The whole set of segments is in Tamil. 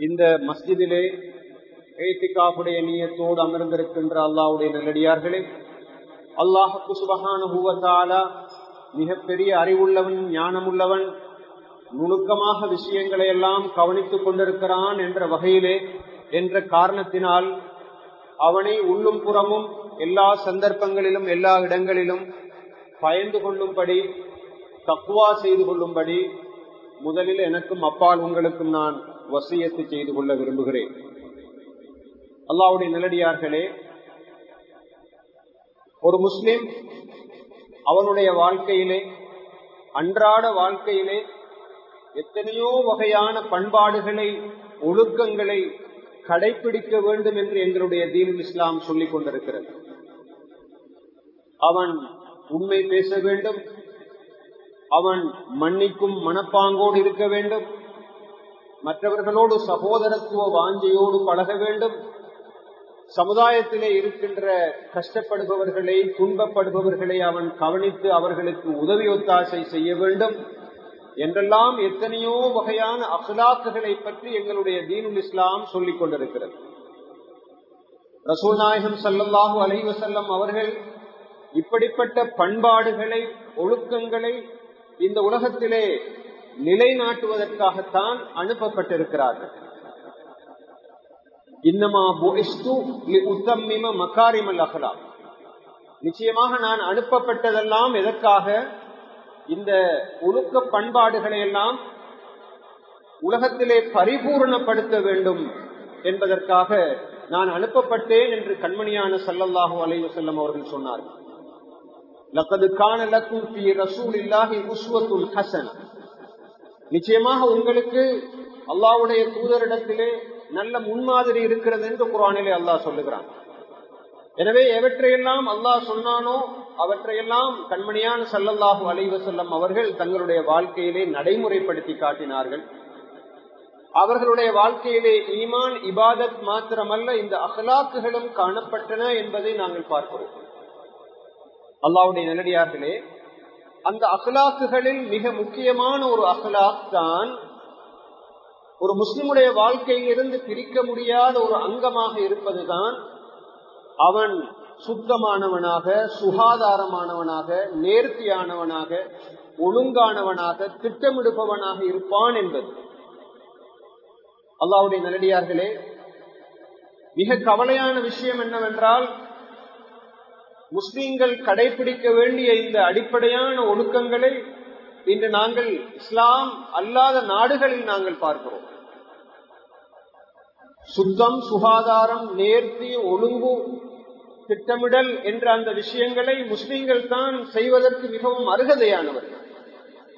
இந்த மஸ்ஜிதிலே ஏத்திகாப்புடைய நீயத்தோடு அமர்ந்திருக்கின்ற அல்லாவுடைய நல்லடியார்களே சுபகான ஹூவத்தாலா மிகப்பெரிய அறிவுள்ளவன் ஞானமுள்ளவன் நுணுக்கமாக விஷயங்களை எல்லாம் கவனித்துக் கொண்டிருக்கிறான் என்ற வகையிலே என்ற காரணத்தினால் அவனை உள்ளும் புறமும் எல்லா சந்தர்ப்பங்களிலும் எல்லா இடங்களிலும் பயந்து கொள்ளும்படி தக்குவா செய்து கொள்ளும்படி முதலில் எனக்கும் அப்பால் உங்களுக்கும் நான் வசியத்து செய்து கொள்ள விரும்புகிறேன். அல்லாவுடைய நிலடியார்களே ஒரு முஸ்லிம் அவனுடைய வாழ்க்கையிலே அன்றாட வாழ்க்கையிலே எத்தனையோ வகையான பண்பாடுகளை ஒழுக்கங்களை கடைபிடிக்க வேண்டும் என்று எங்களுடைய தீன் இஸ்லாம் சொல்லிக் கொண்டிருக்கிறது. அவன் உண்மை பேச வேண்டும் அவன் மன்னிக்கும் மனப்பாங்கோடு இருக்க வேண்டும். மற்றவர்களோடு சகோதரத்துவ வாஞ்சையோடு பழக வேண்டும். சமுதாயத்திலே இருக்கின்ற கஷ்டப்படுபவர்களை துன்பப்படுபவர்களை அவன் கவனித்து அவர்களுக்கு உதவி ஒத்தாசை செய்ய வேண்டும். என்றெல்லாம் எத்தனையோ வகையான அகலாக்குகளை பற்றி எங்களுடைய தீனுல் இஸ்லாம் சொல்லிக் கொண்டிருக்கிறது. ரசூல் நாயகம் சல்லல்லாஹூ அலைவசல்லம் அவர்கள் இப்படிப்பட்ட பண்பாடுகளை ஒழுக்கங்களை இந்த உலகத்திலே நிலைநாட்டுவதற்காகத்தான் அனுப்பப்பட்டிருக்கிறார்கள். இன்னமா உத்தம்மிம மக்காரிமல் அகலா நிச்சயமாக நான் அனுப்பப்பட்டதெல்லாம் எதற்காக? இந்த ஒழுக்க பண்பாடுகளை எல்லாம் உலகத்திலே பரிபூர்ணப்படுத்த வேண்டும் என்பதற்காக நான் அனுப்பப்பட்டேன் என்று கண்மணியான சல்லல்லாஹூ அலைவு செல்லம் அவர்கள் சொன்னார்கள். நிச்சயமாக உங்களுக்கு அல்லாவுடைய தூதரிடத்திலே நல்ல முன்மாதிரி இருக்கிறது என்று குரானிலே அல்லாஹ் சொல்லுகிறான். எனவே எவற்றையெல்லாம் அல்லாஹ் சொன்னானோ அவற்றையெல்லாம் கண்மணியான சல்லல்லாஹு அலைவசல்லம் அவர்கள் தங்களுடைய வாழ்க்கையிலே நடைமுறைப்படுத்தி காட்டினார்கள். அவர்களுடைய வாழ்க்கையிலே ஈமான் இபாதத் மாத்திரமல்ல இந்த அகலாக்குகளும் காணப்பட்டன என்பதை நாங்கள் பார்க்கிறோம். அல்லாவுடைய நல்லடியார்களே அந்த அகலாக்குகளில் மிக முக்கியமான ஒரு அகலாக் தான் ஒரு முஸ்லிமுடைய வாழ்க்கையிலிருந்து பிரிக்க முடியாத ஒரு அங்கமாக இருப்பதுதான் அவன் சுத்தமானவனாக சுகாதாரமானவனாக நேர்த்தியானவனாக ஒழுங்கானவனாக திட்டமிடுபவனாக இருப்பான் என்பது. அல்லாவுடைய நல்லடியார்களே மிக கவலையான விஷயம் என்னவென்றால் முஸ்லீம்கள் கடைபிடிக்க வேண்டிய இந்த அடிப்படையான ஒழுக்கங்களை இன்று நாங்கள் இஸ்லாம் அல்லாத நாடுகளில் நாங்கள் பார்க்கிறோம். சுத்தம் சுகாதாரம் நேர்த்தி ஒழுங்கு திட்டமிடல் என்ற அந்த விஷயங்களை முஸ்லீம்கள் தான் செய்வதற்கு மிகவும் அருகதையானவர்கள்.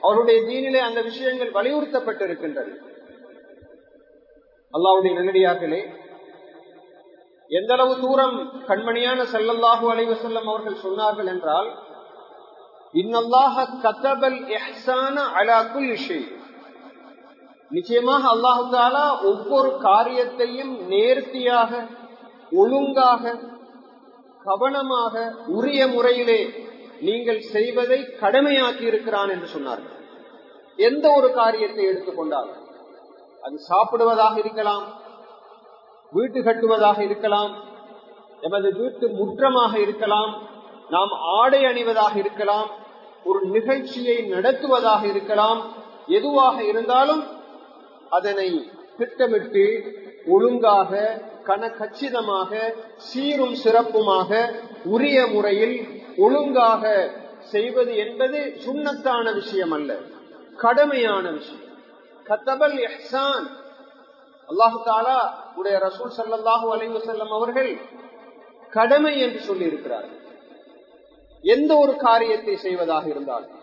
அவருடைய தீனிலே அந்த விஷயங்கள் வலியுறுத்தப்பட்டிருக்கின்றன. அல்லாவுடைய நெல்லடியாக்களே எந்த அளவு தூரம் கண்மணியான செல்லல்லாஹு அலைவு செல்லம் அவர்கள் சொன்னார்கள் என்றால் இன்னல்லாக கதபல் எஹ்சான அலாக்குல் இஷே நிச்சயமாக அல்லாஹு தாலா ஒவ்வொரு காரியத்தையும் நேர்த்தியாக ஒழுங்காக கவனமாக உரிய முறையிலே நீங்கள் செய்வதை கடமையாக்கி இருக்கிறான் என்று சொன்னார்கள். எந்த ஒரு காரியத்தை எடுத்துக்கொண்டாலும் அது சாப்பிடுவதாக இருக்கலாம் வீட்டு கட்டுவதாக இருக்கலாம் எமது வீட்டு முற்றமாக இருக்கலாம் நாம் ஆடை அணிவதாக இருக்கலாம் ஒரு நிகழ்ச்சியை நடத்துவதாக இருக்கலாம் எதுவாக இருந்தாலும் அதனை திட்டமிட்டு ஒழுங்காக கனகச்சிதமாக சீரும் சிறப்புமாக உரிய முறையில் ஒழுங்காக செய்வது என்பது சுண்ணத்தான விஷயம் அல்ல கடமையான விஷயம். கத்தபல் எஹ்சான் அல்லாஹு தாலா உடைய ரசூல் சல்லாஹூ அலைவு செல்லம் அவர்கள் கடமை என்று சொல்லி இருக்கிறார்கள் எந்த ஒரு காரியத்தை செய்வதாக இருந்தாலும்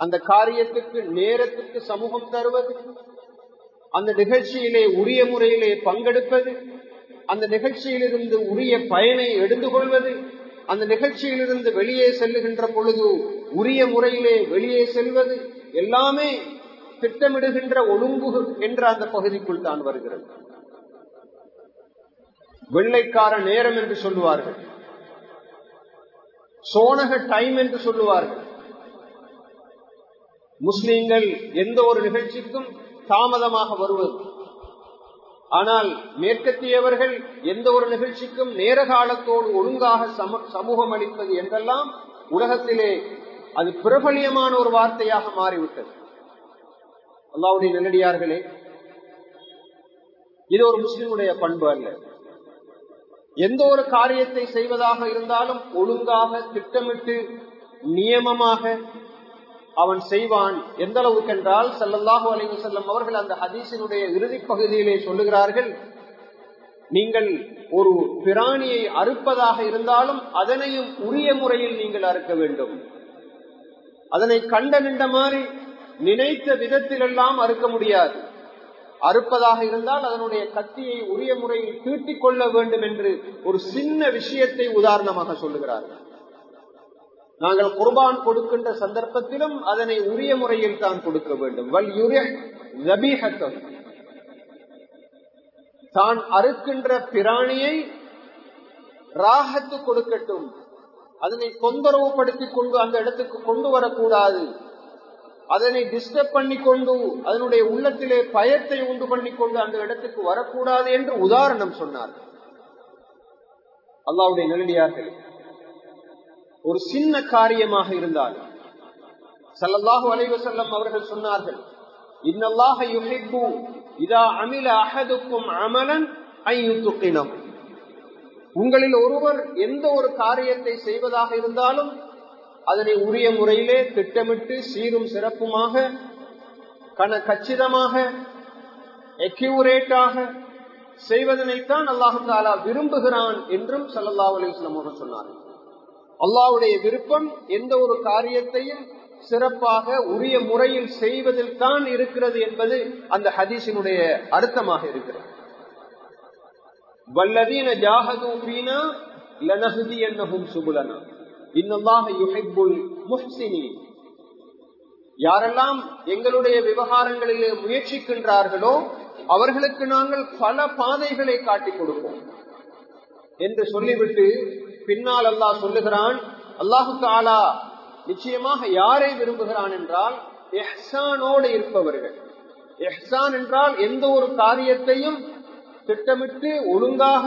அந்த காரியத்துக்கு நேரத்துக்கு சமூகம் தருவது அந்த நிகழ்ச்சியிலே உரிய முறையிலே பங்கெடுப்பது அந்த நிகழ்ச்சியிலிருந்து உரிய பயனை எடுத்து கொள்வது அந்த நிகழ்ச்சியிலிருந்து வெளியே செல்லுகின்ற பொழுது உரிய முறையிலே வெளியே செல்வது எல்லாமே திட்டமிடுகின்ற ஒழுங்கு என்ற அந்த பகுதிக்குள் தான் வருகிறது. வெள்ளைக்கார நேரம் என்று சொல்லுவார்கள். சோனக டைம் என்று சொல்லுவார்கள். முஸ்லீம்கள் எந்த ஒரு நிகழ்ச்சிக்கும் தாமதமாக வருவது. ஆனால் மேற்கத்தியவர்கள் எந்த ஒரு நிகழ்ச்சிக்கும் நேர காலத்தோடு ஒழுங்காக சமூகம் அளிப்பது என்றெல்லாம் உலகத்திலே அது பிரபலியமான ஒரு வார்த்தையாக மாறிவிட்டது. அல்லாவுடைய நல்லடியார்களே இது ஒரு முஸ்லிமுடைய பண்பு அல்ல. எந்த ஒரு காரியத்தை செய்வதாக இருந்தாலும் ஒழுங்காக திட்டமிட்டு நியமமாக அவன் செய்வான். எந்த அளவுக்கு என்றால் செல்லல்லாஹு அலைவு செல்லம் அவர்கள் அந்த ஹதீசினுடைய இறுதி பகுதியிலே சொல்லுகிறார்கள் நீங்கள் ஒரு பிராணியை அறுப்பதாக இருந்தாலும் அதனையும் உரிய முறையில் நீங்கள் அறுக்க வேண்டும். அதனை கண்ட நின்ற மாதிரி நினைத்த விதத்திலெல்லாம் அறுக்க முடியாது. அறுப்பதாக இருந்தால் அதனுடைய கத்தியை உரிய முறையில் தீட்டிக் கொள்ள வேண்டும் என்று ஒரு சின்ன விஷயத்தை உதாரணமாக சொல்லுகிறார்கள். நாங்கள் குர்பான் கொடுக்கின்ற சந்தர்ப்பத்திலும் அதனை உரிய முறையில் தான் கொடுக்க வேண்டும். வல் யுரீஹத்தம் தான் அறுக்கின்ற பிராணியை ராகத்து கொடுக்கட்டும். அதனை தொந்தரவுப்படுத்திக் கொண்டு அந்த இடத்துக்கு கொண்டு வரக்கூடாது. அதனை டிஸ்டர்ப் பண்ணி கொண்டு அதனுடைய உள்ளத்திலே பயத்தை உண்டு பண்ணி கொண்டு அந்த இடத்துக்கு வரக்கூடாது என்று உதாரணம் சொன்னார். அல்லாவுடைய நெருடியார்கள் ஒரு சின்ன காரியமாக இருந்தால் சல்லல்லாஹு அலைவசல்லம் அவர்கள் சொன்னார்கள் இன்னல்லாக யுஹிப்பு இதா அமில அகதுக்கும் அமலன் ஐயுத்துக்கினம் உங்களில் ஒருவர் எந்த ஒரு காரியத்தை செய்வதாக இருந்தாலும் அதனை உரிய முறையிலே திட்டமிட்டு சீரும் சிறப்புமாக கன கச்சிதமாக எக்யூரேட்டாக செய்வதனைத்தான் அல்லாஹு தாலா விரும்புகிறான் என்றும் சல்லல்லா அலிஸ்லாம் அவர்கள் சொன்னார் அல்லாவுடைய விருப்பம் எந்த ஒரு காரியத்தையும் சிறப்பாக உரிய முறையில் செய்வதில் தான் இருக்கிறது என்பது அந்த ஹதீஸினுடைய அர்த்தமாக இருக்கிறது. வல்லதீன ஜாகது லனஹதி என்னும் சுபுலனா. யாரெல்லாம் எங்களுடைய விவகாரங்களிலே முயற்சிக்கின்றார்களோ அவர்களுக்கு நாங்கள் பல பாதைகளை காட்டிக் கொடுப்போம். என்று சொல்லிவிட்டு பின்னால் அல்லாஹ் சொல்லுகிறான் அல்லாஹு தாலா நிச்சயமாக யாரை விரும்புகிறான் என்றால் எஹ்சானோடு இருப்பவர்கள். எஹ்சான் என்றால் எந்த ஒரு காரியத்தையும் திட்டமிட்டு ஒழுங்காக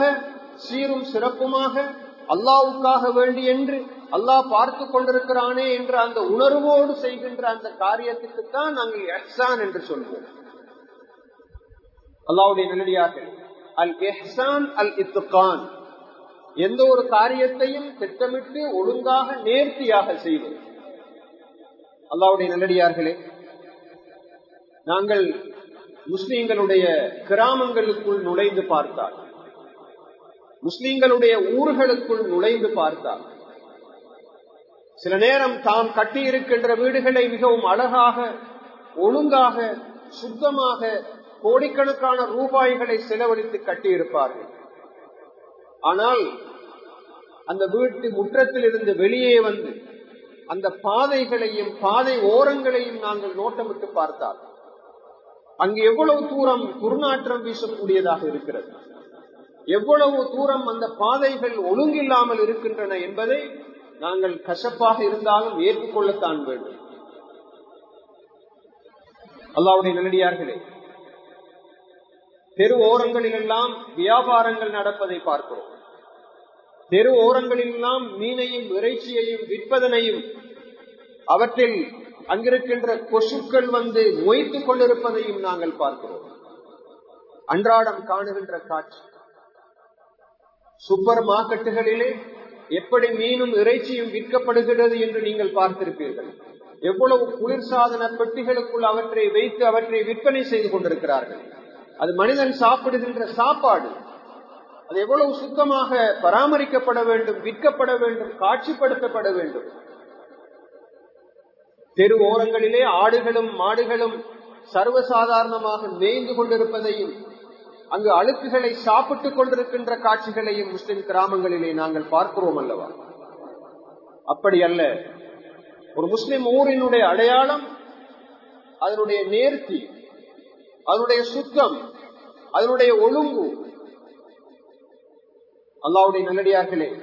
சீரும் சிறப்புமாக அல்லாவுக்காக வேண்டி என்று அல்லாஹ் பார்த்து கொண்டிருக்கிறானே என்ற அந்த உணர்வோடு செய்கின்ற அந்த காரியத்துக்குத்தான் நாங்கள் எஹ்சான் என்று சொல்வோம். அல்லாவுடைய நிலையாக அல் எஹ்சான் அல் இத்துகான். எந்த ஒரு காரியத்தையும் திட்டமிட்டு ஒழுங்காக நேர்த்தியாக செய்வோம். அல்லாவுடைய நல்லடியார்களே நாங்கள் முஸ்லீம்களுடைய கிராமங்களுக்குள் நுழைந்து பார்த்தால் முஸ்லீம்களுடைய ஊர்களுக்குள் நுழைந்து பார்த்தால் சில நேரம் தாம் கட்டியிருக்கின்ற வீடுகளை மிகவும் அழகாக ஒழுங்காக சுத்தமாக கோடிக்கணக்கான ரூபாய்களை செலவழித்து கட்டியிருப்பார்கள். ஆனால் அந்த வீட்டு முற்றத்தில் இருந்து வெளியே வந்து அந்த பாதைகளையும் பாதை ஓரங்களையும் நாங்கள் நோட்டமிட்டு பார்த்தால் அங்கு எவ்வளவு தூரம் துர்நாற்றம் வீசக்கூடியதாக இருக்கிறது? எவ்வளவு தூரம் அந்த பாதைகள் ஒழுங்கில்லாமல் இருக்கின்றன என்பதை நாங்கள் கசப்பாக இருந்தாலும் ஏற்றுக்கொள்ளத்தான் வேண்டும். அல்லாவுடைய நல்லடியார்களே தெரு ஓரங்களிலெல்லாம் வியாபாரங்கள் நடப்பதை பார்க்கிறோம். தெரு ஓரங்களிலெல்லாம் மீனையும் இறைச்சியையும் விற்பதனையும் அவற்றில் அங்கிருக்கின்ற கொசுக்கள் வந்து மொய்த்துக் கொண்டிருப்பதையும் நாங்கள் பார்க்கிறோம். அன்றாடம் காணுகின்ற காட்சி சூப்பர் மார்க்கெட்டுகளிலே எப்படி மீனும் இறைச்சியும் விற்கப்படுகிறது என்று நீங்கள் பார்த்திருப்பீர்கள். எவ்வளவு குளிர்சாதன பெட்டிகளுக்குள் அவற்றை வைத்து அவற்றை விற்பனை செய்து கொண்டிருக்கிறார்கள். அது மனிதன் சாப்பிடுகின்ற சாப்பாடு. அது எவ்வளவு சுத்தமாக பராமரிக்கப்பட வேண்டும் விற்கப்பட வேண்டும் காட்சிப்படுத்தப்பட வேண்டும். தெரு ஓரங்களிலே ஆடுகளும் மாடுகளும் சர்வசாதாரணமாக மேய்ந்து கொண்டிருப்பதையும் அங்கு அழுக்குகளை சாப்பிட்டுக் கொண்டிருக்கின்ற காட்சிகளையும் முஸ்லிம் கிராமங்களிலே நாங்கள் பார்க்கிறோம் அல்லவா? அப்படி அல்ல. ஒரு முஸ்லிம் ஊரினுடைய அடையாளம் அதனுடைய நேர்த்தி அதனுடைய சுத்தம் அதனுடைய ஒழுங்கு. அல்லாவுடைய நல்லடியார்களே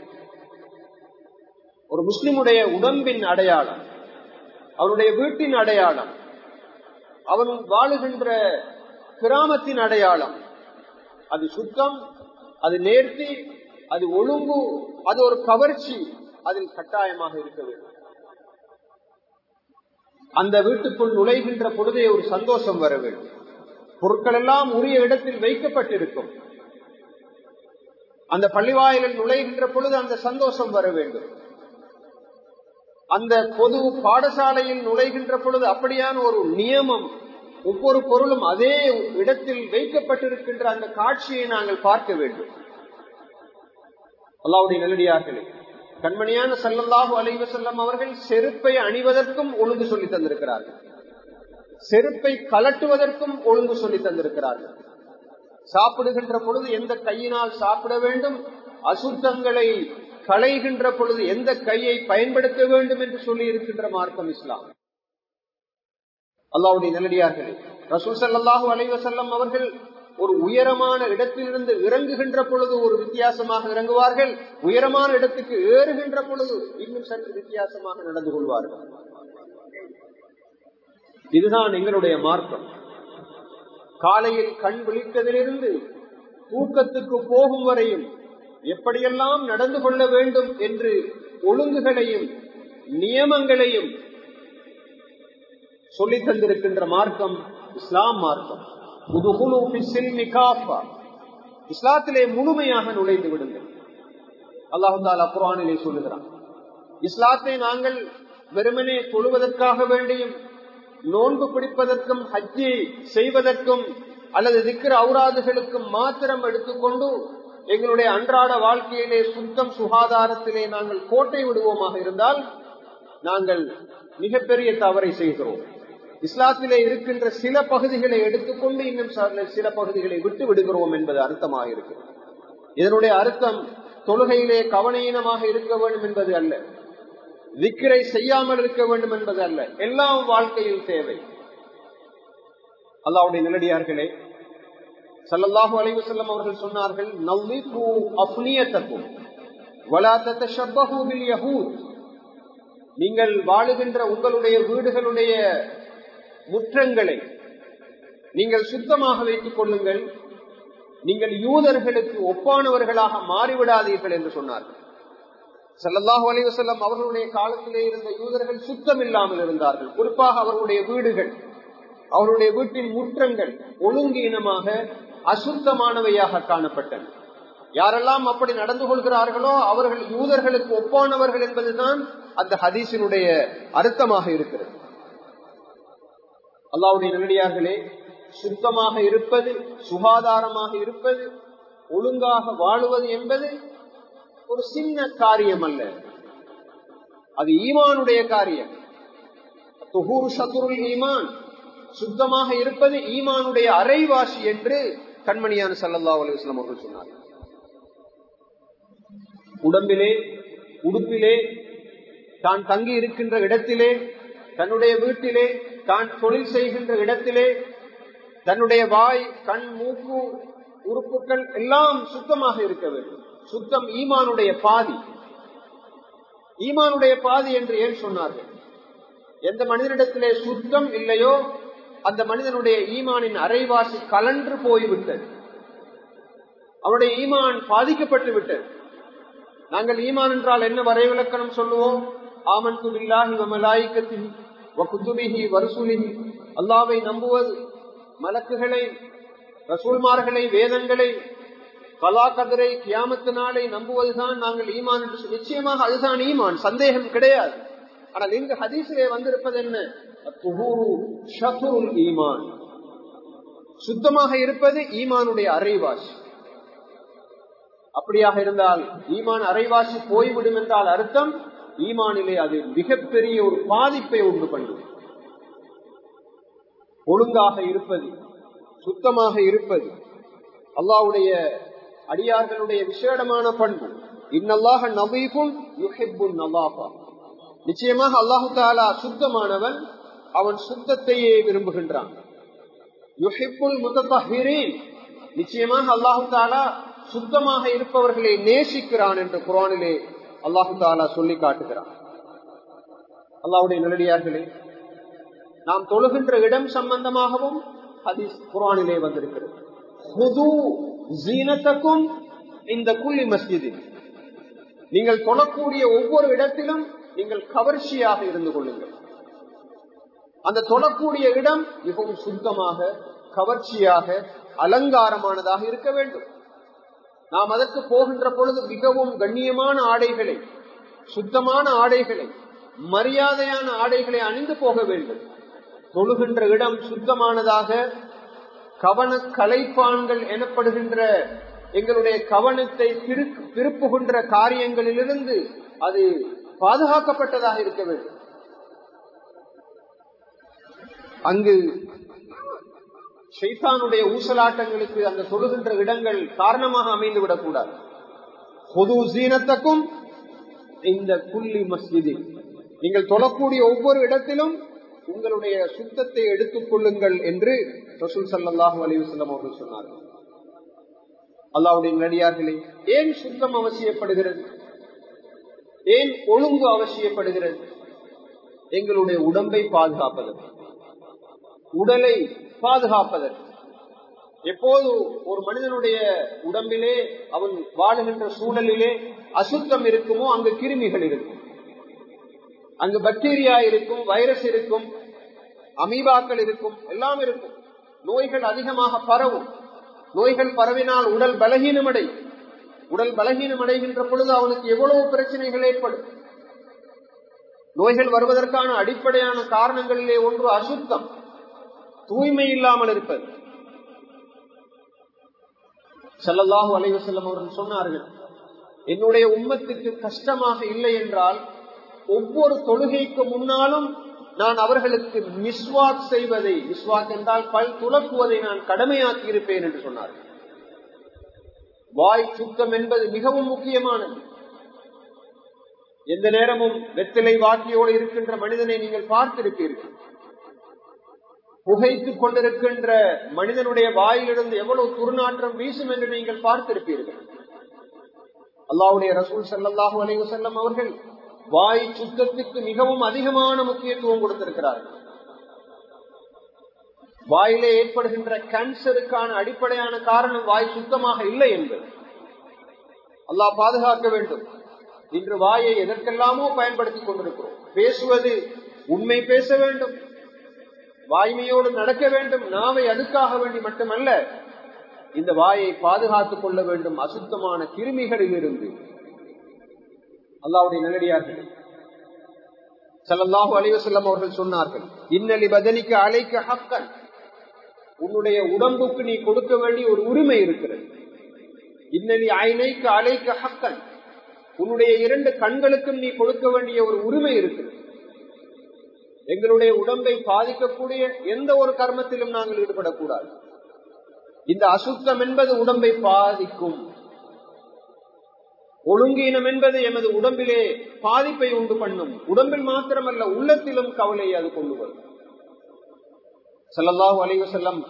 ஒரு முஸ்லிமுடைய உடம்பின் அடையாளம் அவருடைய வீட்டின் அடையாளம் அவன் வாழுகின்ற கிராமத்தின் அடையாளம் அது சுத்தம் அது நேர்த்தி அது ஒழுங்கு அது ஒரு கவர்ச்சி அதில் கட்டாயமாக இருக்க வேண்டும். அந்த வீட்டுக்குள் நுழைகின்ற பொழுதே ஒரு சந்தோஷம் வர வேண்டும். பொருட்கள் எல்லாம் உரிய இடத்தில் வைக்கப்பட்டிருக்கும். அந்த பள்ளிவாயிலில் நுழைகின்ற பொழுது அந்த சந்தோஷம் வர வேண்டும். அந்த பொது பாடசாலையில் நுழைகின்ற பொழுது அப்படியான ஒரு நியமம் ஒவ்வொரு பொருளும் அதே இடத்தில் வைக்கப்பட்டிருக்கின்ற அந்த காட்சியை நாங்கள் பார்க்க வேண்டும். அல்லாவுடைய நல்லடியார்களே கண்மணியான சல்லல்லாஹு அலைவ செல்லம் அவர்கள் செருப்பை அணிவதற்கும் ஒழுங்கு சொல்லி தந்திருக்கிறார்கள். செருப்பை கலட்டுவதற்கும் ஒழுங்கு சொல்லி தந்திருக்கிறார்கள். சாப்பிடுகின்ற பொழுது எந்த கையினால் சாப்பிட வேண்டும் அசுத்தங்களை களைகின்ற பொழுது எந்த கையை பயன்படுத்த வேண்டும் என்று சொல்லி இருக்கின்ற மார்க்கம் இஸ்லாம். அல்லாவுடைய நல்லடியார்களே ரசூல் சல்லாஹூ அலைவசல்லம் அவர்கள் ஒரு உயரமான இடத்திலிருந்து இறங்குகின்ற பொழுது ஒரு வித்தியாசமாக இறங்குவார்கள். உயரமான இடத்துக்கு ஏறுகின்ற பொழுது இன்னும் சற்று வித்தியாசமாக நடந்து கொள்வார்கள். இதுதான் எங்களுடைய மார்க்கம். காலையில் கண் விழித்ததிலிருந்து தூக்கத்துக்கு போகும் வரையும் எப்படியெல்லாம் நடந்து கொள்ள வேண்டும் என்று ஒழுங்குகளையும் நியமங்களையும் சொல்லி தந்திருக்கின்ற மார்க்கம் இஸ்லாம் மார்க்கம். இஸ்லாத்திலே முழுமையாக நுழைந்து விடுங்கள். அல்லாஹு குரானிலே சொல்லுகிறான். இஸ்லாத்தை நாங்கள் வெறுமனே தொழுவதற்காக வேண்டியும் நோன்பு பிடிப்பதற்கும் ஹஜ்ஜி செய்வதற்கும் அல்லது திக்கிற அவுராதுகளுக்கும் மாத்திரம் எடுத்துக்கொண்டு எங்களுடைய அன்றாட வாழ்க்கையிலே சுத்தம் சுகாதாரத்திலே நாங்கள் கோட்டை விடுவோமாக இருந்தால் நாங்கள் மிகப்பெரிய தவறை செய்கிறோம். இஸ்லாத்திலே இருக்கின்ற சில பகுதிகளை எடுத்துக்கொண்டு இன்னும் சில பகுதிகளை விட்டு விடுகிறோம் என்பது அர்த்தமாக இருக்கு இதனுடைய அர்த்தம் தொழுகையிலே கவனீனமாக இருக்க வேண்டும் என்பது அல்ல. விக்கிரை செய்யாமல் இருக்க வேண்டும் என்பது அல்ல. எல்லாம் வாழ்க்கையில் தேவை. அல்லாவுடைய நிலடியார்களே சல்லல்லாஹு அலைவு செல்லம் அவர்கள் சொன்னார்கள் நீங்கள் வாழுகின்ற உங்களுடைய வீடுகளுடைய முற்றங்களை நீங்கள் சுத்தமாக வைத்துக் கொள்ளுங்கள். நீங்கள் யூதர்களுக்கு ஒப்பானவர்களாக மாறிவிடாதீர்கள் என்று சொன்னார்கள். சல்லல்லாஹு அலைவசல்லம் அவர்களுடைய காலத்திலே இருந்த யூதர்கள் சுத்தம் இல்லாமல் இருந்தார்கள். குறிப்பாக அவர்களுடைய வீடுகள் அவருடைய வீட்டின் முற்றங்கள் ஒழுங்கீனமாக அசுத்தமானவையாக காணப்பட்டன. யாரெல்லாம் அப்படி நடந்து கொள்கிறார்களோ அவர்கள் யூதர்களுக்கு ஒப்பானவர்கள் என்பதுதான் அந்த ஹதீசினுடைய அர்த்தமாக இருக்கிறது. அல்லாவுடைய நல்லடியார்களே சுத்தமாக இருப்பது சுகாதாரமாக இருப்பது ஒழுங்காக வாழுவது என்பது ஒரு சின்ன காரியம் அல்ல. அது ஈமானுடைய காரியம். துகூர் சத்துருள் ஈமான். சுத்தமாக இருப்பது ஈமானுடைய அரைவாசி என்று கண்மணியான சல்லல்லா அலுவலம் அவர்கள் சொன்னார் உடம்பிலே உடுப்பிலே தான் தங்கி இருக்கின்ற இடத்திலே தன்னுடைய வீட்டிலே தான் தொழில் செய்கின்ற இடத்திலே தன்னுடைய வாய் கண் மூக்கு உறுப்புகள் எல்லாம் சுத்தமாக இருக்க வேண்டும். சுத்தம் ஈமானுடைய பாதி. ஈமானுடைய பாதி என்று ஏன் சொன்னார்கள்? எந்த மனிதனிடத்திலே சுத்தம் இல்லையோ அந்த மனிதனுடைய ஈமானின் அரைவாசி கலன்று போய்விட்டது. அவருடைய ஈமான் பாதிக்கப்பட்டு விட்டது. நாங்கள் ஈமான் என்றால் என்ன வரைவிலக்கணம் சொல்லுவோம்? ஆமன் துபில்லாஹி வமலாய்கத்தின் வகுத்துபிஹி அல்லாவை நம்புவது மலக்குகளை ரசூல்மார்களை வேதங்களை கலா கதிரை கியாமத்து நாளை நம்புவதுதான் நாங்கள் ஈமான் என்று நிச்சயமாக அதுதான் ஈமான் சந்தேகம் கிடையாது. ஆனால் இங்கு ஹதீசிலே வந்திருப்பது என்ன ஈமான். சுத்தமாக இருப்பது ஈமானுடைய அரைவாசி. அப்படியாக இருந்தால் ஈமான் அரைவாசி போய்விடும் என்றால் அர்த்தம் ஈமானிலே அது மிகப்பெரிய ஒரு பாதிப்பை உண்டு பண்ணும் ஒழுங்காக இருப்பது சுத்தமாக இருப்பது அல்லாவுடைய அடியார்களுடைய விசேடமான பண்பு. இன்னல்லாக நவீபும் யுஹிப்புன் நவாபா நிச்சயமாக அல்லாஹு தாலா சுத்தமானவன் அவன் சுத்தத்தையே விரும்புகின்றான். யுஹிப்புல் முதத்தஹிரீன். நிச்சயமாக அல்லாஹு தாலா சுத்தமாக இருப்பவர்களை நேசிக்கிறான் என்று குரானிலே அல்லாஹு தாலா சொல்லி காட்டுகிறான். அல்லாவுடைய நிலடியார்களே நாம் தொழுகின்ற இடம் சம்பந்தமாகவும் ஹதீஸ் குரானிலே வந்திருக்கிறது. இந்த குள்ளி மஸ்ஜிதில் நீங்கள் தொழக்கூடிய ஒவ்வொரு இடத்திலும் நீங்கள் கவர்ச்சியாக இருந்து கொள்ளுங்கள். அந்த தொழக்கூடிய இடம் மிகவும் சுத்தமாக கவர்ச்சியாக அலங்காரமானதாக இருக்க வேண்டும். நாம் அதற்கு போகின்ற பொழுது மிகவும் கண்ணியமான ஆடைகளை சுத்தமான ஆடைகளை மரியாதையான ஆடைகளை அணிந்து போக வேண்டும். தொழுகின்ற இடம் சுத்தமானதாக கவன கலைப்பான்கள் எனப்படுகின்ற எங்களுடைய கவனத்தை திருப்புகின்ற காரியங்களிலிருந்து அது பாதுகாக்கப்பட்டதாக இருக்க வேண்டும். அங்கு ஷைத்தானுடைய ஊசலாட்டங்களுக்கு அந்த தொழுகின்ற இடங்கள் காரணமாக அமைந்து விடக்கூடாது பொது சீனத்துக்கும் இந்த புள்ளி மஸ்ஜிதில். நீங்கள் தொழக்கூடிய ஒவ்வொரு இடத்திலும் உங்களுடைய சுத்தத்தை எடுத்துக் கொள்ளுங்கள் என்று ரசூல் சல்லாஹூ அலிவசல்லம் அவர்கள் சொன்னார்கள். அல்லாவுடைய நடிகார்களே ஏன் சுத்தம் அவசியப்படுகிறது? ஏன் ஒழுங்கு அவசியப்படுகிறது? எங்களுடைய உடம்பை பாதுகாப்பது. உடலை பாதுகாப்பதற்கு. எப்போது ஒரு மனிதனுடைய உடம்பிலே அவன் வாழுகின்ற சூழலிலே அசுத்தம் இருக்குமோ அங்கு கிருமிகள் இருக்கும். அங்கு பாக்டீரியா இருக்கும் வைரஸ் இருக்கும் அமீபாக்கள் இருக்கும் எல்லாம் இருக்கும். நோய்கள் அதிகமாக பரவும். நோய்கள் பரவினால் உடல் பலகீனமடை உடல் பலகீனம் அடைகின்ற பொழுது அவனுக்கு எவ்வளவு பிரச்சனைகள் ஏற்படும். நோய்கள் வருவதற்கான அடிப்படையான காரணங்களிலே ஒன்று அசுத்தம். தூய்மை இல்லாமல் இருப்பது. செல்லல்லாஹு அலைவசல்லம் அவர்கள் சொன்னார்கள் என்னுடைய உம்மத்துக்கு கஷ்டமாக இல்லை என்றால் ஒவ்வொரு தொழுகைக்கு முன்னாலும் நான் அவர்களுக்கு மிஸ்வாக் செய்வதை மிஸ்வாக் என்றால் பல் துளக்குவதை நான் கடமையாக்கி இருப்பேன் என்று சொன்னார்கள். வாய் சுத்தம் என்பது மிகவும் முக்கியமானது. எந்த நேரமும் வெத்திலை வாக்கியோடு இருக்கின்ற மனிதனை நீங்கள் பார்த்திருப்பீர்கள். புகைத்துக் கொண்டிருக்கின்ற மனிதனுடைய வாயிலிருந்து எவ்வளவு துர்நாற்றம் வீசும் என்று நீங்கள் பார்த்திருப்பீர்கள். அல்லாவுடைய ரசூல் சல்லாஹூ அலைவு செல்லம் அவர்கள் வாய் சுத்தத்துக்கு மிகவும் அதிகமான முக்கியத்துவம் கொடுத்திருக்கிறார்கள். வாயிலே ஏற்படுகின்ற கேன்சருக்கான அடிப்படையான காரணம் வாய் சுத்தமாக இல்லை என்று அல்லாஹ் பாதுகாக்க வேண்டும். இன்று வாயை எதற்கெல்லாமோ பயன்படுத்திக் கொண்டிருக்கிறோம். பேசுவது உண்மை பேச வேண்டும். வாய்மையோடு நடக்க வேண்டும் நாவை அதுக்காக வேண்டி மட்டுமல்ல இந்த வாயை பாதுகாத்துக் கொள்ள வேண்டும் அசுத்தமான கிருமிகளில் இருந்து. அல்லாவுடைய நல்லடியார்கள். சல்லாஹு அலிவசல்லம் அவர்கள் சொன்னார்கள் இன்னலி பதனிக்கு அழைக்க ஹக்கன். உன்னுடைய உடம்புக்கு நீ கொடுக்க வேண்டிய ஒரு உரிமை இருக்கிறது. இன்னலி ஐனைக்கு அழைக்க ஹக்கன். உன்னுடைய இரண்டு கண்களுக்கும் நீ கொடுக்க வேண்டிய ஒரு உரிமை இருக்கிறது. எங்களுடைய உடம்பை பாதிக்கக்கூடிய எந்த ஒரு கர்மத்திலும் நாங்கள் ஈடுபடக்கூடாது. இந்த அசுத்தம் என்பது உடம்பை பாதிக்கும். ஒழுங்கீனம் என்பது எமது உடம்பிலே பாதிப்பை உண்டு பண்ணும். உடம்பில் மாத்திரமல்ல உள்ளத்திலும் கவலையை அது கொண்டு வரும். செல்லல்லாஹு அலைவ செல்லம்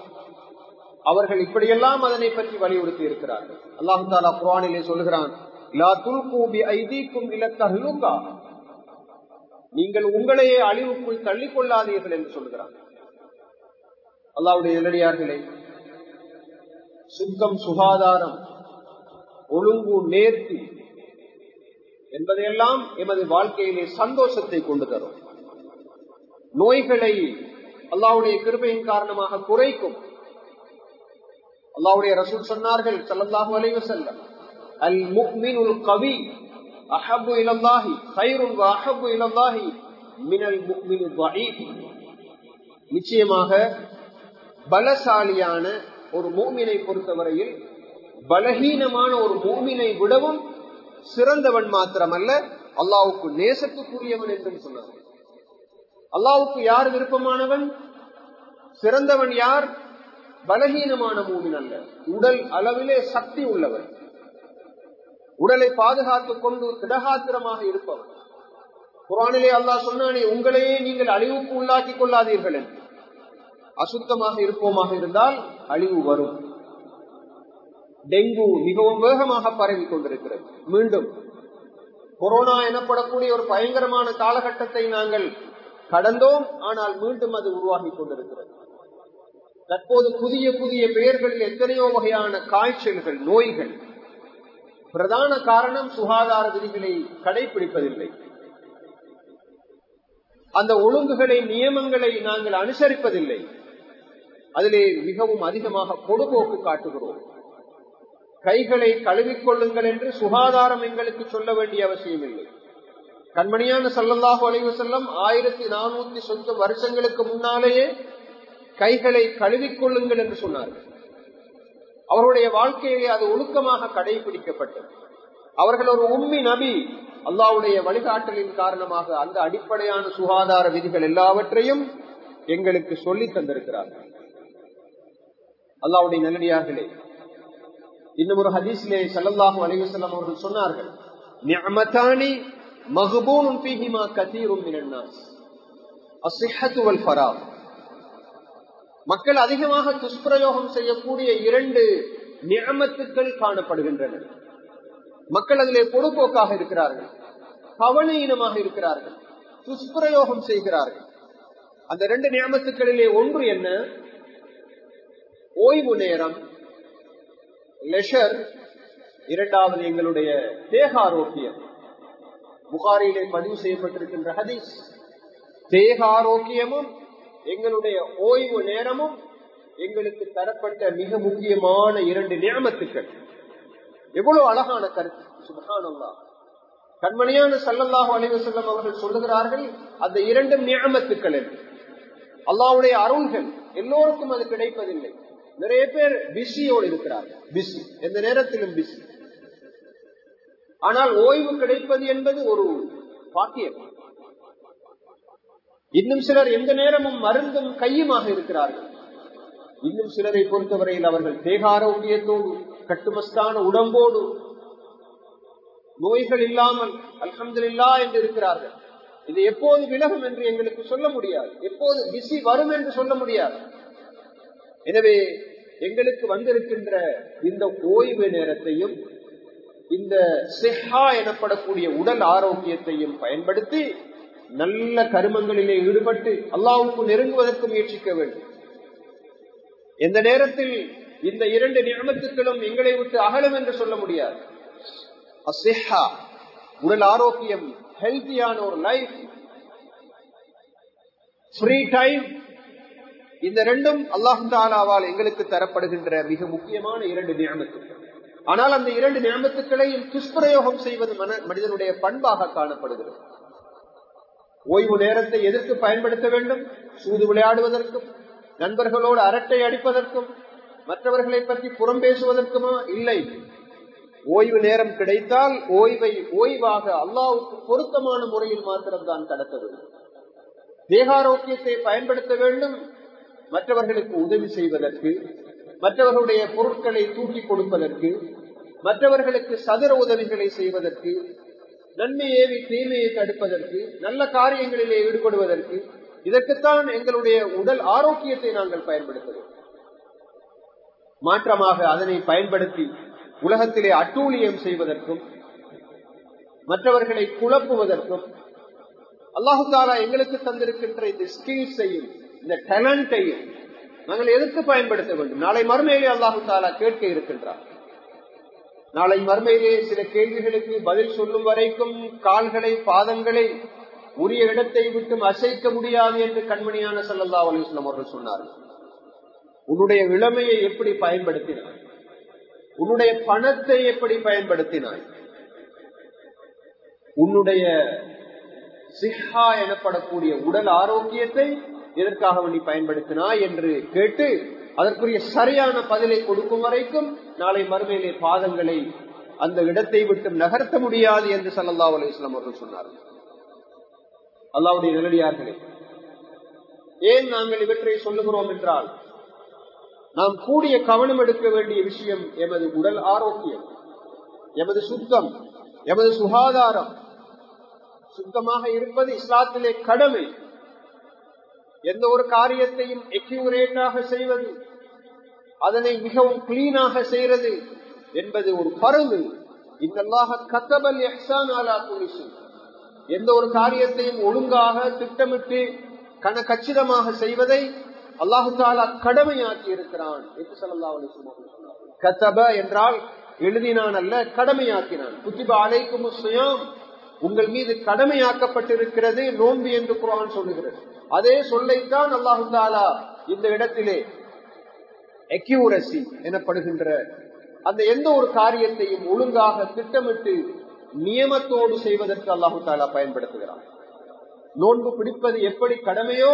அவர்கள் இப்படியெல்லாம் அதனை பற்றி வலியுறுத்தி இருக்கிறார்கள். அல்லாஹு தாலா குரானிலே சொல்லுகிறான் நீங்கள் உங்களையே அழிவுக்குள் தள்ளிக் கொள்ளாதீர்கள் என்று சொல்கிறார் அல்லாவுடைய எல்லடியார்களே சுத்தம் சுகாதாரம் ஒழுங்கு நேர்த்தி என்பதையெல்லாம் எமது வாழ்க்கையிலே சந்தோஷத்தை கொண்டு தரும். நோய்களை அல்லாவுடைய கிருபையின் காரணமாக குறைக்கும். அல்லாவுடைய ரசூல் சொன்னார்கள் செல்லந்தாக வலைவு செல்லம் அல் முக்மினுல் கவி அஹபு இலல்லாஹி ஹைருன் அஹபு இலல்லாஹி மினல் முக்மினு நிச்சயமாக பலசாலியான ஒரு மூமினை பொறுத்தவரையில் பலகீனமான ஒரு மூமினை விடவும் சிறந்தவன் மாத்திரமல்ல அல்லாவுக்கு நேசத்துக்குரியவன் என்றும் சொன்னார் அல்லாவுக்கு யார் விருப்பமானவன்? சிறந்தவன் யார்? பலகீனமான மூமின் அல்ல. உடல் அளவிலே சக்தி உள்ளவன். உடலை பாதுகாத்துக் கொண்டு திடகாத்திரமாக இருப்பவன் குரானிலே அல்லாஹ் சொன்னானே உங்களையே நீங்கள் அழிவுக்கு உள்ளாக்கி கொள்ளாதீர்கள் என்று. அசுத்தமாக இருப்போமாக இருந்தால் அழிவு வரும். டெங்கு மிகவும் வேகமாக பரவி கொண்டிருக்கிறது. மீண்டும் கொரோனா எனப்படக்கூடிய ஒரு பயங்கரமான காலகட்டத்தை நாங்கள் கடந்தோம் ஆனால் மீண்டும் அது உருவாகி கொண்டிருக்கிறது. தற்போது புதிய புதிய பெயர்களில் எத்தனையோ வகையான காய்ச்சல்கள் நோய்கள் பிரதான காரணம் சுகாதார விதிகளை கடைபிடிப்பதில்லை அந்த ஒழுங்குகளை நியமங்களை நாங்கள் அனுசரிப்பதில்லை. அதிலே மிகவும் அதிகமாக பொடுபோக்கு காட்டுகிறோம். கைகளை கழுவிக்கொள்ளுங்கள் என்று சுகாதாரம் எங்களுக்கு சொல்ல வேண்டிய அவசியம் இல்லை கண்மணியான சல்லல்லாஹு அலைவு செல்லம் ஆயிரத்தி நானூத்தி சொந்த வருஷங்களுக்கு முன்னாலேயே கைகளை கழுவிக்கொள்ளுங்கள் என்று சொன்னார்கள். அவருடைய வாழ்க்கையிலே அது ஒழுக்கமாக கடைபிடிக்கப்பட்டது. அவர்கள் ஒரு உண்மை நபி. அல்லாவுடைய வழிகாட்டலின் காரணமாக அந்த அடிப்படையான சுகாதார விதிகள் எல்லாவற்றையும் எங்களுக்கு சொல்லி தந்திருக்கிறார்கள். அல்லாவுடைய நல்லடியார்களே இன்னும் ஒரு ஹதீஸ்லே சல்லல்லாஹு அலைவசல்லம் அவர்கள் சொன்னார்கள் மகபூனும் மஹ்பூனுன் கதீரும் மினன் நாஸ். வல் மக்கள் அதிகமாக துஷ்பிரயோகம் செய்யக்கூடிய இரண்டு நியமத்துக்கள் காணப்படுகின்றன. மக்கள் அதிலே பொறுப்போக்காக இருக்கிறார்கள். கவனையினமாக இருக்கிறார்கள். துஷ்பிரயோகம் செய்கிறார்கள். அந்த ரெண்டு நியமத்துக்களிலே ஒன்று என்ன? ஓய்வு நேரம் லெஷர் இரண்டாவது எங்களுடைய தேக ஆரோக்கியம் புகாரிலே பதிவு செய்யப்பட்டிருக்கின்ற ஹதீஸ். தேக ஆரோக்கியமும் எங்களுடைய ஓய்வு நேரமும் எங்களுக்கு தரப்பட்ட மிக முக்கியமான இரண்டு நியமத்துக்கள். எவ்வளவு அழகான கருத்து. சுபகானல்லா கண்மணியான சல்லல்லாஹு அலைவு செல்லம் அவர்கள் சொல்லுகிறார்கள் அந்த இரண்டும் நியமத்துக்கள் என்று. அல்லாவுடைய அருள்கள் எல்லோருக்கும் அது கிடைப்பதில்லை. நிறைய பேர் பிஸியோடு இருக்கிறார்கள். பிஸி. எந்த நேரத்திலும் பிஸி. ஆனால் ஓய்வு கிடைப்பது என்பது ஒரு பாக்கியம். இன்னும் சிலர் எந்த நேரமும் மருந்தும் கையுமாக இருக்கிறார்கள். இன்னும் சிலரை பொறுத்தவரையில் அவர்கள் தேகாரோக்கியத்தோடு கட்டுமஸ்தான உடம்போடு நோய்கள் இல்லாமல் அல்ஹம்துல்லா என்று இருக்கிறார்கள். இது எப்போது விலகும் என்று எங்களுக்கு சொல்ல முடியாது. எப்போது பிசி வரும் என்று சொல்ல முடியாது. எனவே எங்களுக்கு வந்திருக்கின்ற இந்த ஓய்வு நேரத்தையும் இந்த செஹா எனப்படக்கூடிய உடல் ஆரோக்கியத்தையும் பயன்படுத்தி நல்ல கருமங்களிலே ஈடுபட்டு அல்லாவுக்கு நெருங்குவதற்கு முயற்சிக்க வேண்டும். எந்த நேரத்தில் இந்த இரண்டு நியமத்துக்களும் எங்களை விட்டு அகலும் என்று சொல்ல முடியாது. உடல் ஆரோக்கியம் ஹெல்த்தியான ஒரு லைஃப் ஃப்ரீ டைம் இந்த ரெண்டும் அல்லாஹாலாவால் எங்களுக்கு தரப்படுகின்ற மிக முக்கியமான இரண்டு நியமத்துக்கள். ஆனால் அந்த இரண்டு நியமத்துக்களையும் துஷ்பிரயோகம் செய்வது மனிதனுடைய பண்பாக காணப்படுகிறது. ஓய்வு நேரத்தை எதற்கு பயன்படுத்த வேண்டும். சூது விளையாடுவதற்கும் நண்பர்களோடு அரட்டை அடிப்பதற்கும் மற்றவர்களை பற்றி புறம் பேசுவதற்குமா? இல்லை. ஓய்வு நேரம் கிடைத்தால் ஓய்வை ஓய்வாக அல்லாவுக்கு பொருத்தமான முறையில் மாத்திரம்தான் கடத்த வேண்டும் தேகாரோக்கியத்தை பயன்படுத்த வேண்டும். மற்றவர்களுக்கு உதவி செய்வதற்கு மற்றவர்களுடைய பொருட்களை தூக்கி கொடுப்பதற்கு மற்றவர்களுக்கு சதுர உதவிகளை செய்வதற்கு நன்மை ஏவி தீமையை தடுப்பதற்கு நல்ல காரியங்களிலே ஈடுபடுவதற்கு இதற்குத்தான் எங்களுடைய உடல் ஆரோக்கியத்தை நாங்கள் பயன்படுத்துவோம் மாற்றமாக அதனை பயன்படுத்தி உலகத்திலே அட்டூழியம் செய்வதற்கும் மற்றவர்களை குழப்புவதற்கும் அல்லாஹு தாலா எங்களுக்கு தந்திருக்கின்ற இந்த ஸ்கில்ஸையும் இந்த டேலண்டையும் நாங்கள் எதுக்கு பயன்படுத்த வேண்டும்? நாளை மறுமையிலே அல்லாஹு தாலா கேட்க இருக்கின்றார். நாளை மறுமையிலே சில கேள்விகளுக்கு பதில் சொல்லும் வரைக்கும் கால்களை பாதங்களை உரிய இடத்தை விட்டு அசைக்க முடியாது என்று கண்மணியான சல்லல்லா அலிஸ்லாம் அவர்கள் சொன்னார்கள். உன்னுடைய இளமையை எப்படி பயன்படுத்தினாய்? உன்னுடைய பணத்தை எப்படி பயன்படுத்தினாய்? உன்னுடைய சிஹா எனப்படக்கூடிய உடல் ஆரோக்கியத்தை எதற்காக நீ பயன்படுத்தினாய் என்று கேட்டு அதற்குரிய சரியான பதிலை கொடுக்கும் வரைக்கும் நாளை மறுமையிலே பாதங்களை அந்த இடத்தை விட்டு நகர்த்த முடியாது என்று சல்லா அலிஸ்லாம் அவர்கள் சொன்னார்கள். அல்லாவுடைய நிலடியார்களே ஏன் நாங்கள் இவற்றை சொல்லுகிறோம் என்றால் நாம் கூடிய கவனம் எடுக்க வேண்டிய விஷயம் எமது உடல் ஆரோக்கியம் எமது சுத்தம் எமது சுகாதாரம். சுத்தமாக இருப்பது இஸ்லாத்திலே கடமை. எந்த ஒரு காரியத்தையும் எக்யூரேட்டாக செய்வது அதனை மிகவும் கிளீனாக செய்வது என்பது ஒரு பருவு இன்னல்லாக கத்தபல் எஹ்சான் எந்த ஒரு காரியத்தையும் ஒழுங்காக திட்டமிட்டு கன கச்சிதமாக செய்வதை அல்லாஹு தாலா கடமையாக்கி இருக்கிறான் என்று சொல்லலாம் கத்தப என்றால் எழுதினான் அல்ல கடமையாக்கினான். குத்திப அலைக்கும் சுயம் உங்கள் மீது கடமையாக்கப்பட்டிருக்கிறது நோன்பு என்று குரான் சொல்லுகிறது. அதே சொல்லைத்தான் அல்லாஹுந்தாலா இந்த இடத்திலே எக்யூரசி எனப்படுகின்ற அந்த எந்த ஒரு காரியத்தையும் ஒழுங்காக திட்டமிட்டு நியமத்தோடு செய்வதற்கு அல்லாஹு தாலா பயன்படுத்துகிறான். நோன்பு பிடிப்பது எப்படி கடமையோ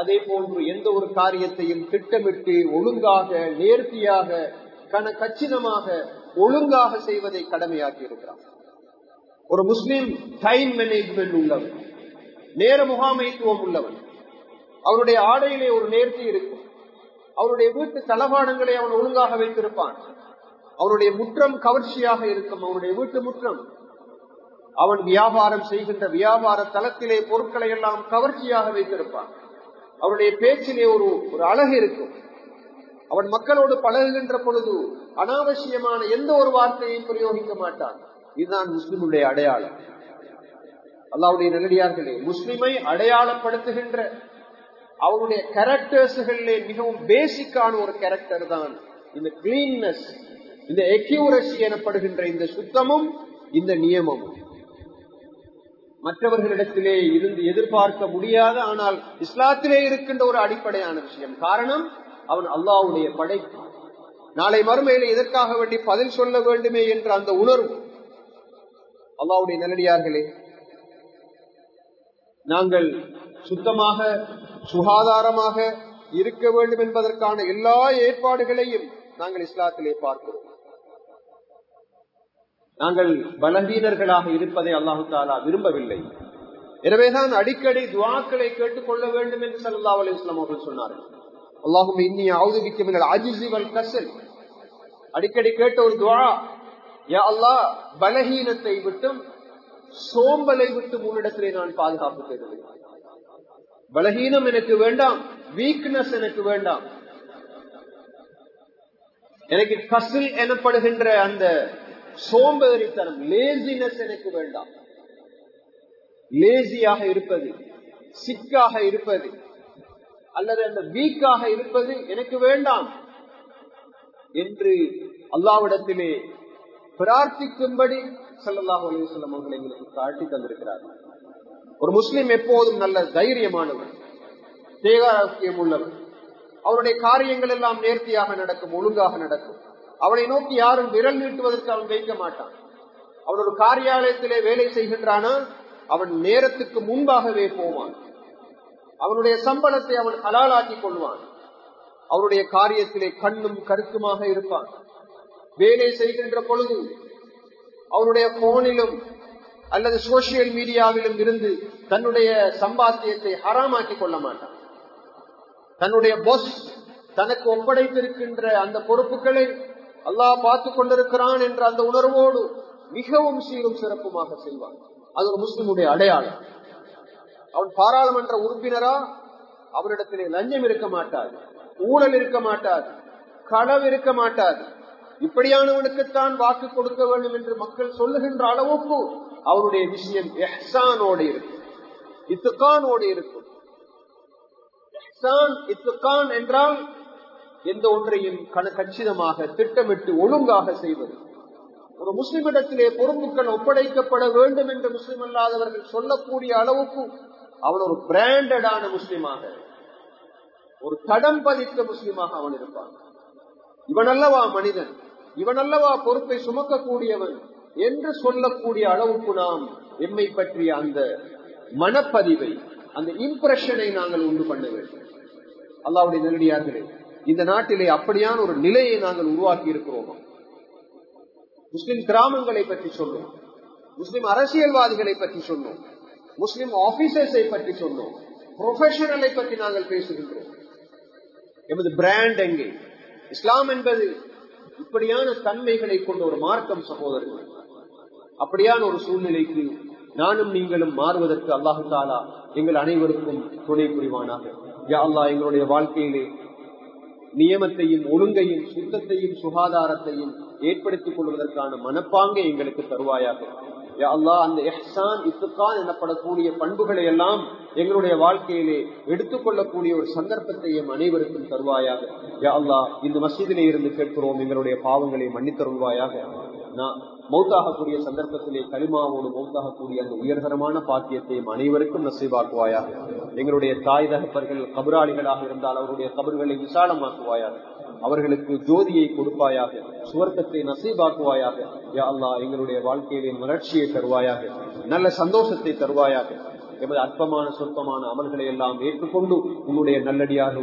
அதே போன்று எந்த ஒரு காரியத்தையும் திட்டமிட்டு ஒழுங்காக நேர்த்தியாக கன கச்சிதமாக ஒழுங்காக செய்வதை கடமையாக்கி இருக்கிறான். ஒரு முஸ்லீம் டைம் மேனேஜ்மெண்ட் உள்ளவன் நேர முகாமைத்துவம் உள்ளவன் அவருடைய ஆடையிலே ஒரு நேர்த்தி இருக்கும். அவருடைய வீட்டு தளபாடங்களை அவன் ஒழுங்காக வைத்திருப்பான். அவருடைய முற்றம் கவர்ச்சியாக இருக்கும். அவருடைய வீட்டு முற்றம். அவன் வியாபாரம் செய்கின்ற வியாபார தளத்திலே பொருட்களை எல்லாம் கவர்ச்சியாக வைத்திருப்பான். அவருடைய பேச்சிலே ஒரு ஒரு அழகு இருக்கும். அவன் மக்களோடு பழகுகின்ற பொழுது அனாவசியமான எந்த ஒரு வார்த்தையும் பிரயோகிக்க மாட்டான். இதுதான் முஸ்லிமுடைய அடையாளம். அல்லாவுடைய நல்லடியார்களே முஸ்லிமை அடையாளப்படுத்துகின்ற அவருடைய கேரக்டர்ஸ்களிலே மிகவும் பேசிக்கான ஒரு கேரக்டர் தான் இந்த கிளீன்னஸ் இந்த எக்யூரசி எனப்படுகின்ற இந்த சுத்தமும் இந்த நியமமும். மற்றவர்களிடத்திலே இருந்து எதிர்பார்க்க முடியாத ஆனால் இஸ்லாத்திலே இருக்கின்ற ஒரு அடிப்படையான விஷயம். காரணம் அவன் அல்லாவுடைய படைப்பு. நாளை மறுமையில எதற்காக வேண்டி பதில் சொல்ல வேண்டுமே என்ற அந்த உணர்வு. அல்லாவுடைய நல்லடியார்களே நாங்கள் சுத்தமாக சுகாதாரமாக இருக்க வேண்டும் என்பதற்கான எல்லா ஏற்பாடுகளையும் நாங்கள் இஸ்லாத்திலே பார்க்கிறோம். நாங்கள் பலவீனர்களாக இருப்பதை அல்லாஹு தாலா விரும்பவில்லை. எனவேதான் அடிக்கடி துவாக்களை கேட்டுக் கொள்ள வேண்டும் என்று சல்லா அலி இஸ்லாம் அவர்கள் சொன்னார்கள். அல்லாஹும் இன்னி ஆவுதிக்கும் அஜிசிவல் கசல் அடிக்கடி கேட்ட ஒரு துவா யா அல்லா பலஹீனத்தை விட்டும் சோம்பலை விட்டு உன்னிடத்திலே நான் பாதுகாப்பு தேடுவேன் பலஹீனம் எனக்கு வேண்டாம் வீக்னஸ் எனக்கு வேண்டாம். எனக்கு கசில் எனப்படுகின்ற அந்த சோம்பேறித்தனம் லேசினஸ் எனக்கு வேண்டாம். லேசியாக இருப்பது சிக்காக இருப்பது அல்லது அந்த வீக்காக இருப்பது எனக்கு வேண்டாம் என்று அல்லாவிடத்திலே பிரார்த்திக்கும்படி சல்லாஹூ அலிவசல்லம் அவர்கள் எங்களுக்கு காட்டி தந்திருக்கிறார்கள் ஒரு முஸ்லிம் எப்போதும் நல்ல தைரியமானவர் தேகாரோக்கியம் உள்ளவர் அவருடைய காரியங்கள் எல்லாம் நேர்த்தியாக நடக்கும் ஒழுங்காக நடக்கும். அவனை நோக்கி யாரும் விரல் நீட்டுவதற்கு அவன் வைக்க மாட்டான். அவன் ஒரு காரியாலயத்திலே வேலை செய்கின்றானா அவன் நேரத்துக்கு முன்பாகவே போவான். அவனுடைய சம்பளத்தை அவன் ஹலாலாக்கி கொள்வான். அவருடைய காரியத்திலே கண்ணும் கருத்துமாக இருப்பான். வேலை செய்கின்ற பொழுது அவருடைய போனிலும் அல்லது சோசியல் மீடியாவிலும் இருந்து தன்னுடைய சம்பாத்தியத்தை ஹராமாக்கி கொள்ள மாட்டான் தன்னுடைய பொஸ் தனக்கு ஒப்படைத்திருக்கின்ற அந்த பொறுப்புகளை அல்லாஹ் பார்த்து கொண்டிருக்கிறான் என்ற அந்த உணர்வோடு மிகவும் சீரும் சிறப்புமாக செய்வான் அது ஒரு முஸ்லிமுடைய அடையாளம். அவன் பாராளுமன்ற உறுப்பினரா? அவரிடத்திலே லஞ்சம் இருக்க மாட்டாது ஊழல் இருக்க மாட்டாது களவு இருக்க மாட்டாது இப்படியானவனுக்குத்தான் வாக்கு கொடுக்க வேண்டும் என்று மக்கள் சொல்லுகின்ற அளவுக்கு அவருடைய விஷயம் எஹ்சானோடு இருக்கும் இத்துக்கானோடு இருக்கும். இத்துக்கான் என்றால் எந்த ஒன்றையும் கச்சிதமாக திட்டமிட்டு ஒழுங்காக செய்வது. ஒரு முஸ்லிமிடத்திலே பொறுப்புகள் ஒப்படைக்கப்பட வேண்டும் என்று முஸ்லிம் அல்லாதவர்கள் சொல்லக்கூடிய அளவுக்கு அவன் ஒரு பிராண்டடான முஸ்லிமாக ஒரு தடம் பதித்த முஸ்லிமாக அவன் இருப்பான். இவன் அல்லவா மனிதன் இவன் அல்லவா பொறுப்பை சுமக்கக்கூடியவன் என்று சொல்லக்கூடிய அளவுக்கு நாம் எம்மை பற்றிய அந்த மனப்பதிவை அந்த இம்ப்ரெஷனை நாங்கள் உண்டு பண்ண வேண்டும். அல்லாவுடைய நெருடியார்களே இந்த நாட்டிலே அப்படியான ஒரு நிலையை நாங்கள் உருவாக்கி இருக்கிறோம்? முஸ்லிம் கிராமங்களை பற்றி சொன்னோம் முஸ்லிம் அரசியல்வாதிகளை பற்றி சொன்னோம் முஸ்லிம் ஆபீசர்ஸை பற்றி சொன்னோம் ப்ரொஃபஷனலை பற்றி நாங்கள் பேசுகின்றோம். எமது பிராண்ட் எங்கே? இஸ்லாம் என்பது இப்படியான தன்மைகளை கொண்ட ஒரு மார்க்கம் சகோதரர்கள் அப்படியான ஒரு சூழ்நிலைக்கு நானும் நீங்களும் மாறுவதற்கு அல்லாஹு தாலா எங்கள் அனைவருக்கும் துணை புரிவானாக. யா அல்லா எங்களுடைய வாழ்க்கையிலே நியமத்தையும் ஒழுங்கையும் சுத்தத்தையும் சுகாதாரத்தையும் ஏற்படுத்திக் கொள்வதற்கான மனப்பாங்கை எங்களுக்கு தருவாயாக. அல்லா அந்த எஹ்சான் இத்துக்கான் எனப்படக்கூடிய பண்புகளை எல்லாம் எங்களுடைய வாழ்க்கையிலே எடுத்துக்கொள்ளக்கூடிய ஒரு சந்தர்ப்பத்தை எம் அனைவருக்கும் தருவாயாக. யா இந்த மசீதிலே இருந்து கேட்கிறோம் எங்களுடைய பாவங்களை மன்னித்தருள்வாயாக. நான் மௌத்தாகக்கூடிய சந்தர்ப்பத்திலே களிமாவோடு மௌத்தாகக்கூடிய அந்த உயர்தரமான பாக்கியத்தையும் அனைவருக்கும் நசைவாக்குவாயாக எங்களுடைய தாய் தகப்பர்கள் கபராளிகளாக இருந்தால் அவருடைய கபர்களை விசாலமாக்குவாயாக. அவர்களுக்கு ஜோதியை கொடுப்பாயாக சுவர்க்கத்தை நசீபாக்குவாயாக. யா அல்லா எங்களுடைய வாழ்க்கையிலே மலர்ச்சியை தருவாயாக நல்ல சந்தோஷத்தை தருவாயாக. எமது அற்பமான சொற்பமான அமல்களை எல்லாம் ஏற்றுக்கொண்டு உன்னுடைய நல்லடியாக